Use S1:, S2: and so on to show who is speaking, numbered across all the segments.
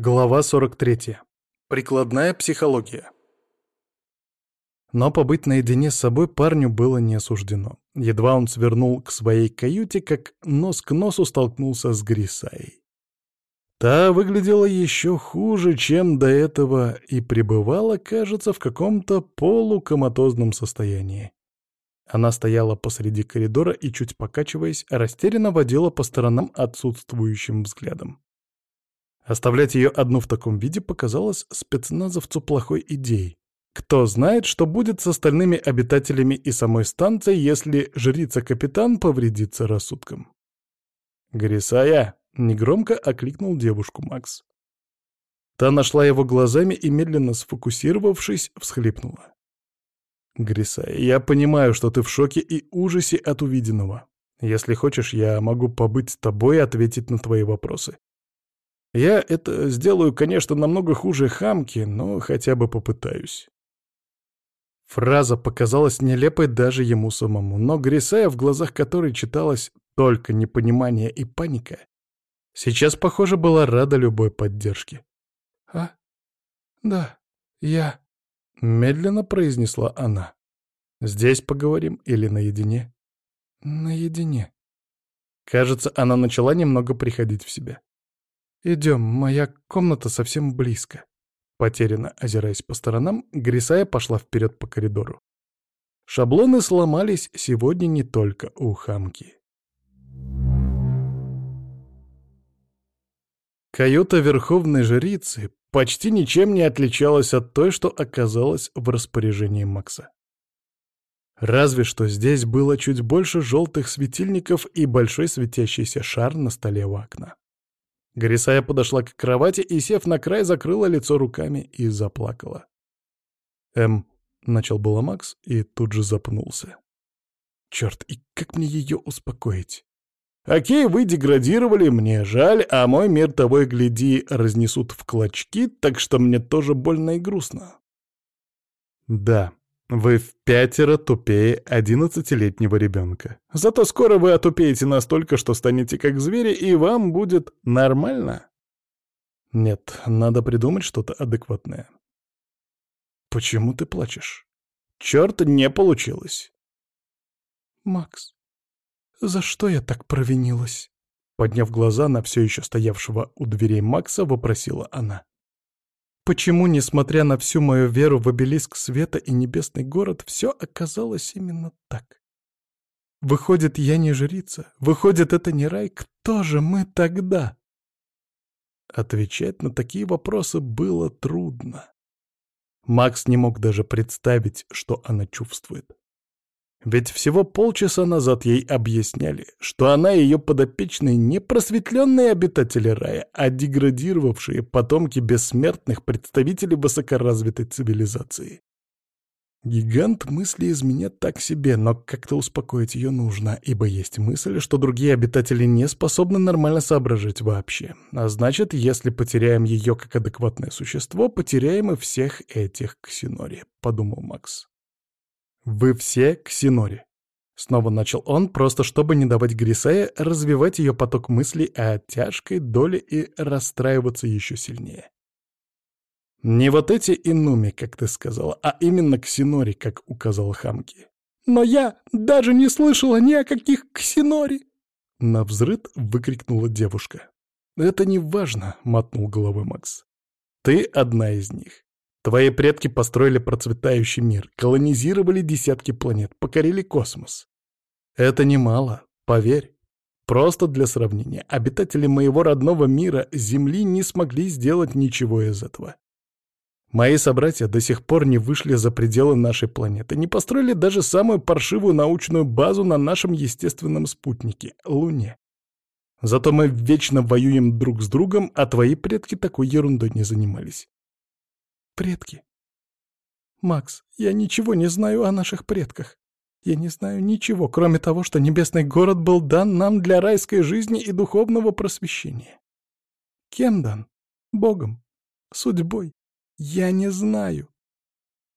S1: Глава 43. Прикладная психология. Но побыть наедине с собой парню было не осуждено. Едва он свернул к своей каюте, как нос к носу столкнулся с Грисаей. Та выглядела еще хуже, чем до этого, и пребывала, кажется, в каком-то полукоматозном состоянии. Она стояла посреди коридора и, чуть покачиваясь, растерянно водила по сторонам отсутствующим взглядом. Оставлять ее одну в таком виде показалось спецназовцу плохой идеей. Кто знает, что будет с остальными обитателями и самой станции, если жрица-капитан повредится рассудком. «Грисая!» — негромко окликнул девушку Макс. Та нашла его глазами и, медленно сфокусировавшись, всхлипнула. «Грисая, я понимаю, что ты в шоке и ужасе от увиденного. Если хочешь, я могу побыть с тобой и ответить на твои вопросы. Я это сделаю, конечно, намного хуже хамки, но хотя бы попытаюсь. Фраза показалась нелепой даже ему самому, но Грисая, в глазах которой читалось только непонимание и паника, сейчас, похоже, была рада любой поддержке. «А? Да, я...» — медленно произнесла она. «Здесь поговорим или наедине?» «Наедине». Кажется, она начала немного приходить в себя. «Идем, моя комната совсем близко». Потерянно озираясь по сторонам, Грисая пошла вперед по коридору. Шаблоны сломались сегодня не только у хамки. Каюта Верховной Жрицы почти ничем не отличалась от той, что оказалась в распоряжении Макса. Разве что здесь было чуть больше желтых светильников и большой светящийся шар на столе у окна. Горисая подошла к кровати и, сев на край, закрыла лицо руками и заплакала. «Эм...» — начал было Макс и тут же запнулся. «Черт, и как мне ее успокоить?» «Окей, вы деградировали, мне жаль, а мой мир того и гляди разнесут в клочки, так что мне тоже больно и грустно». «Да, вы в пятеро тупее одиннадцатилетнего ребенка. Зато скоро вы отупеете настолько, что станете как звери, и вам будет нормально. Нет, надо придумать что-то адекватное. Почему ты плачешь? Черт, не получилось. Макс, за что я так провинилась? Подняв глаза на все еще стоявшего у дверей Макса, вопросила она. Почему, несмотря на всю мою веру в обелиск света и небесный город, все оказалось именно так? Выходит, я не жрица? Выходит, это не рай? Кто же мы тогда? Отвечать на такие вопросы было трудно. Макс не мог даже представить, что она чувствует. Ведь всего полчаса назад ей объясняли, что она и ее подопечные не просветленные обитатели рая, а деградировавшие потомки бессмертных представителей высокоразвитой цивилизации. Гигант мысли из меня так себе, но как-то успокоить ее нужно, ибо есть мысль, что другие обитатели не способны нормально соображать вообще. А значит, если потеряем ее как адекватное существо, потеряем и всех этих ксенори, — подумал Макс. «Вы все ксинори», — снова начал он, просто чтобы не давать Грисее развивать ее поток мыслей о тяжкой доле и расстраиваться еще сильнее. Не вот эти инуми, как ты сказала, а именно ксинори, как указал Хамки. «Но я даже не слышала ни о каких ксинори!» На взрыд выкрикнула девушка. «Это не важно», — мотнул головой Макс. «Ты одна из них. Твои предки построили процветающий мир, колонизировали десятки планет, покорили космос. Это немало, поверь. Просто для сравнения, обитатели моего родного мира Земли не смогли сделать ничего из этого. Мои собратья до сих пор не вышли за пределы нашей планеты, не построили даже самую паршивую научную базу на нашем естественном спутнике — Луне. Зато мы вечно воюем друг с другом, а твои предки такой ерундой не занимались предки. Макс, я ничего не знаю о наших предках. Я не знаю ничего, кроме того, что небесный город был дан нам для райской жизни и духовного просвещения. Кем дан? Богом? Судьбой? Я не знаю.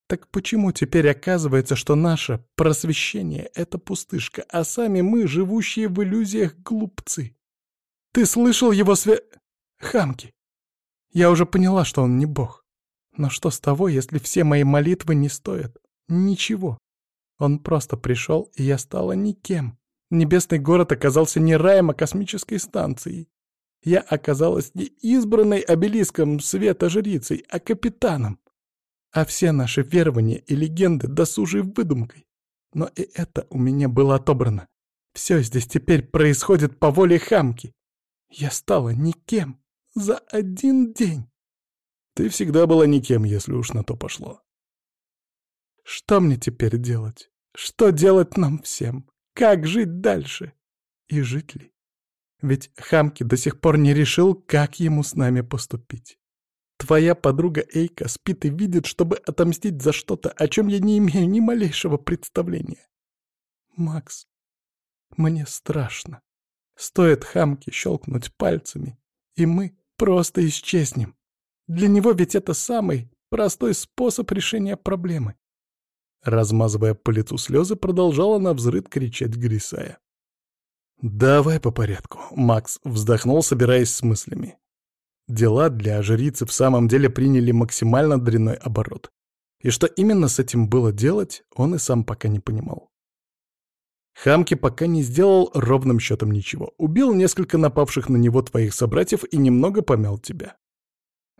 S1: Так почему теперь оказывается, что наше просвещение — это пустышка, а сами мы, живущие в иллюзиях, глупцы? Ты слышал его све... Хамки? Я уже поняла, что он не бог. Но что с того, если все мои молитвы не стоят? Ничего. Он просто пришел, и я стала никем. Небесный город оказался не раем, а космической станцией. Я оказалась не избранной обелиском света жрицей, а капитаном. А все наши верования и легенды досужей выдумкой. Но и это у меня было отобрано. Все здесь теперь происходит по воле хамки. Я стала никем за один день.
S2: Ты всегда была никем, если уж на то пошло.
S1: Что мне теперь делать? Что делать нам всем? Как жить дальше? И жить ли? Ведь Хамки до сих пор не решил, как ему с нами поступить. Твоя подруга Эйка спит и видит, чтобы отомстить за что-то, о чем я не имею ни малейшего представления. Макс, мне страшно. Стоит Хамке щелкнуть пальцами, и мы просто исчезнем. Для него ведь это самый простой способ решения проблемы. Размазывая по лицу слезы, продолжала на взрыд кричать Грисая.
S2: «Давай по порядку», — Макс вздохнул, собираясь с мыслями. Дела для жрицы в самом деле приняли максимально дрянной оборот. И что именно с этим было делать, он и сам пока не понимал. Хамки пока не сделал ровным счетом ничего. Убил несколько напавших на него твоих собратьев и немного помял тебя.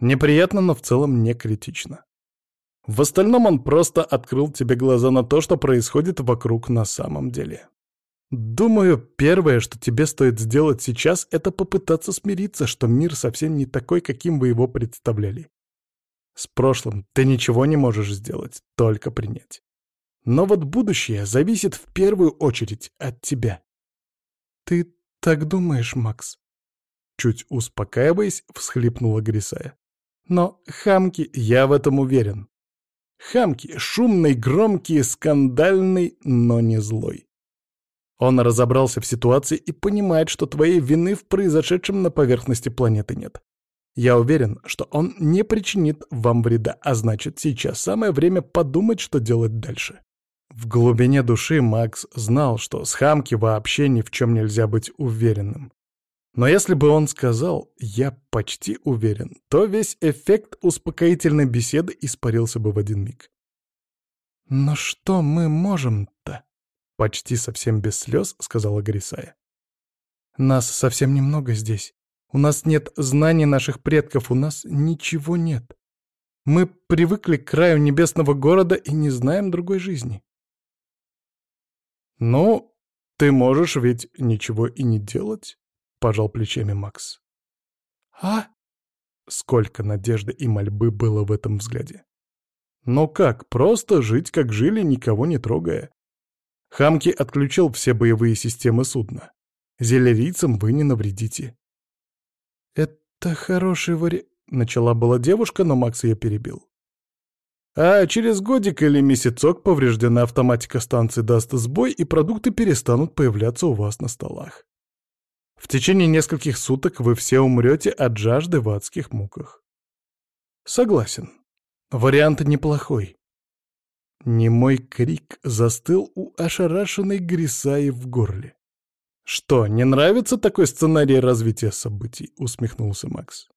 S2: Неприятно, но в целом не критично. В остальном он просто открыл тебе глаза на то, что происходит вокруг на самом деле. Думаю, первое, что тебе стоит сделать сейчас, это попытаться смириться, что мир совсем не такой, каким вы его представляли. С прошлым ты ничего не можешь сделать, только принять. Но вот будущее зависит в первую очередь от тебя.
S1: Ты так думаешь, Макс?
S2: Чуть успокаиваясь, всхлипнула Грисая. Но хамки, я в этом уверен. Хамки — шумный, громкий, скандальный, но не злой. Он разобрался в ситуации и понимает, что твоей вины в произошедшем на поверхности планеты нет. Я уверен, что он не причинит вам вреда, а значит, сейчас самое время подумать, что делать дальше. В глубине души Макс знал, что с Хамки вообще ни в чем нельзя быть уверенным. Но если бы он сказал «я почти уверен», то весь эффект успокоительной беседы испарился бы в один миг.
S1: «Но что мы можем-то?» — почти совсем без слез сказала Грисая. «Нас совсем немного здесь. У нас нет знаний наших предков, у нас ничего нет. Мы привыкли к краю небесного города и не знаем другой жизни.
S2: «Ну, ты можешь ведь ничего и не делать», — пожал плечами Макс.
S1: «А?»
S2: Сколько надежды и мольбы было в этом взгляде. «Но как, просто жить, как жили, никого не трогая?» Хамки отключил все боевые системы судна. Зелерийцам вы не навредите.
S1: «Это хороший вари...» — начала была девушка, но Макс ее перебил.
S2: А через годик или месяцок поврежденная автоматика станции даст сбой, и продукты перестанут появляться у вас на столах. В течение нескольких суток вы все умрете от жажды в адских муках. Согласен. Вариант неплохой. Немой крик застыл у ошарашенной Грисаи в горле. «Что, не нравится такой сценарий развития событий?» — усмехнулся Макс.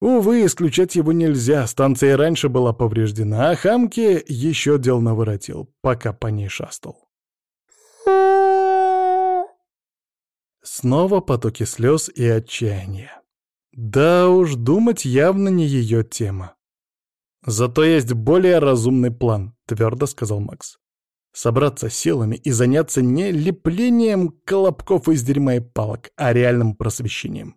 S2: Увы, исключать его нельзя, станция раньше была повреждена, а Хамке еще дел наворотил, пока по ней шастал. Снова потоки слез и отчаяния. Да уж, думать явно не ее тема. «Зато есть более разумный план», — твердо сказал Макс. «Собраться силами и заняться не леплением колобков из дерьма и палок, а реальным просвещением.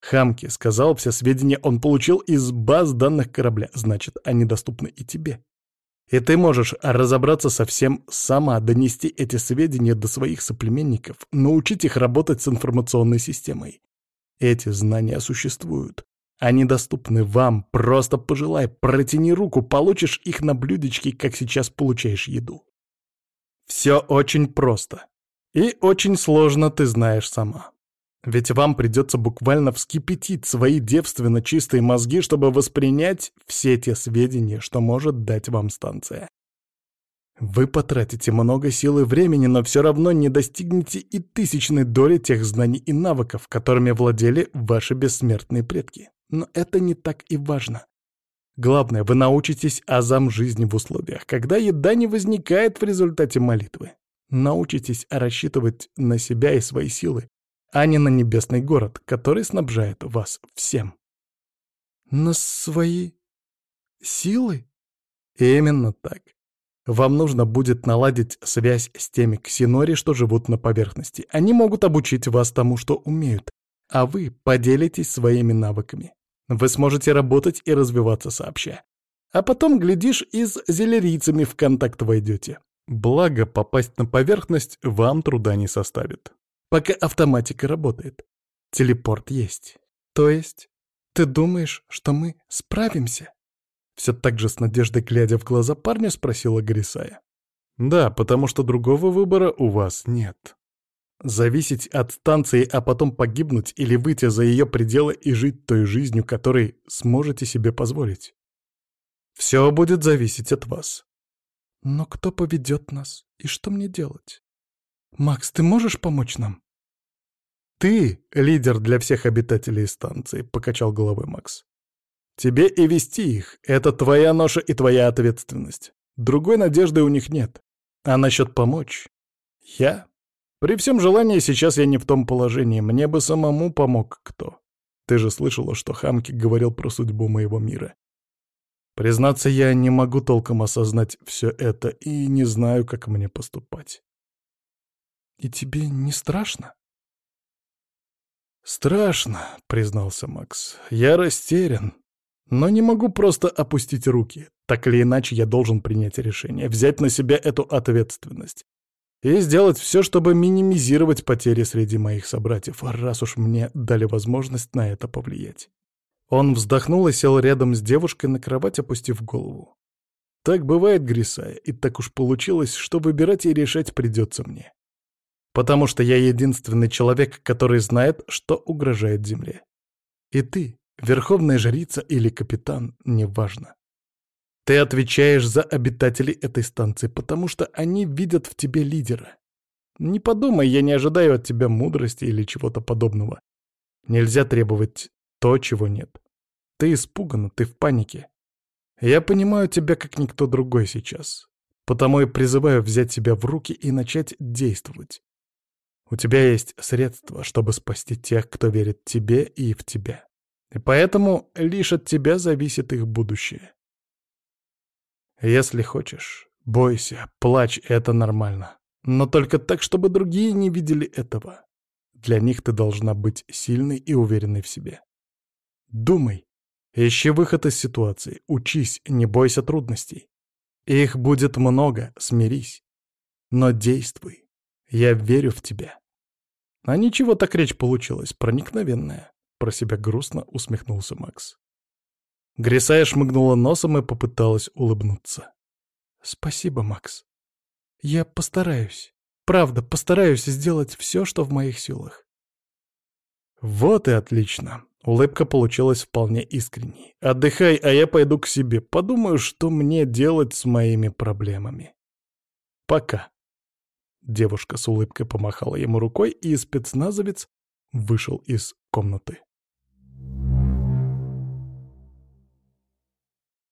S2: Хамки сказал, все сведения он получил из баз данных корабля, значит, они доступны и тебе. И ты можешь разобраться со всем сама, донести эти сведения до своих соплеменников, научить их работать с информационной системой. Эти знания существуют. Они доступны вам, просто пожелай, протяни руку, получишь их на блюдечке, как сейчас получаешь еду. Все очень просто. И очень сложно ты знаешь сама. Ведь вам придется буквально вскипятить свои девственно чистые мозги, чтобы воспринять все те сведения, что может дать вам станция. Вы потратите много сил и времени, но все равно не достигнете и тысячной доли тех знаний и навыков, которыми владели ваши бессмертные предки.
S1: Но это не так и важно. Главное, вы научитесь азам жизни в условиях, когда еда не возникает в результате молитвы. Научитесь рассчитывать на себя и свои силы, а не на небесный город, который снабжает вас всем. На свои силы? Именно так. Вам нужно будет наладить связь с теми ксенори, что живут на поверхности. Они могут обучить вас тому, что умеют, а вы поделитесь своими навыками. Вы сможете работать и развиваться сообща. А потом, глядишь, и с зелерийцами в контакт войдете. Благо, попасть на поверхность вам труда не составит. Пока автоматика работает. Телепорт есть. То есть, ты думаешь, что мы справимся? Все так же с надеждой глядя в глаза парня спросила Грисая. Да, потому что другого выбора у вас нет. Зависеть от станции, а потом погибнуть или выйти за ее пределы и жить той жизнью, которой сможете себе позволить. Все будет зависеть от вас. Но кто поведет нас? И что мне делать? Макс, ты можешь помочь нам? Ты — лидер для всех обитателей станции, — покачал головой Макс. Тебе и вести их — это твоя ноша и твоя ответственность. Другой надежды у них нет. А насчет помочь? Я при всем желании сейчас я не в том положении, мне бы самому помог кто. Ты же слышала, что Хамки говорил про судьбу моего мира. Признаться, я не могу толком осознать все это и не знаю, как мне поступать. И тебе не страшно? Страшно, признался Макс. Я растерян. Но не могу просто опустить руки. Так или иначе, я должен принять решение, взять на себя эту ответственность и сделать все, чтобы минимизировать потери среди моих собратьев, раз уж мне дали возможность на это повлиять. Он вздохнул и сел рядом с девушкой на кровать, опустив голову. Так бывает, Грисая, и так уж получилось, что выбирать и решать придется мне. Потому что я единственный человек, который знает, что угрожает Земле. И ты, верховная жрица или капитан, неважно. Ты отвечаешь за обитателей этой станции, потому что они видят в тебе лидера. Не подумай, я не ожидаю от тебя мудрости или чего-то подобного. Нельзя требовать то, чего нет. Ты испугана, ты в панике. Я понимаю тебя как никто другой сейчас. Потому и призываю взять себя в руки и начать действовать. У тебя есть средства, чтобы спасти тех, кто верит тебе и в тебя. И поэтому лишь от тебя зависит их будущее. Если хочешь, бойся, плачь, это нормально. Но только так, чтобы другие не видели этого. Для них ты должна быть сильной и уверенной в себе. Думай. Ищи выход из ситуации. Учись, не бойся трудностей. Их будет много, смирись. Но действуй. Я верю в тебя. А ничего так речь получилась, проникновенная. Про себя грустно усмехнулся Макс. Грисая шмыгнула носом и попыталась улыбнуться. «Спасибо, Макс. Я постараюсь. Правда, постараюсь сделать все, что в моих силах». «Вот и отлично». Улыбка получилась вполне искренней. «Отдыхай, а я пойду к себе. Подумаю, что мне делать с моими проблемами. Пока». Девушка с улыбкой помахала ему рукой, и спецназовец вышел из комнаты.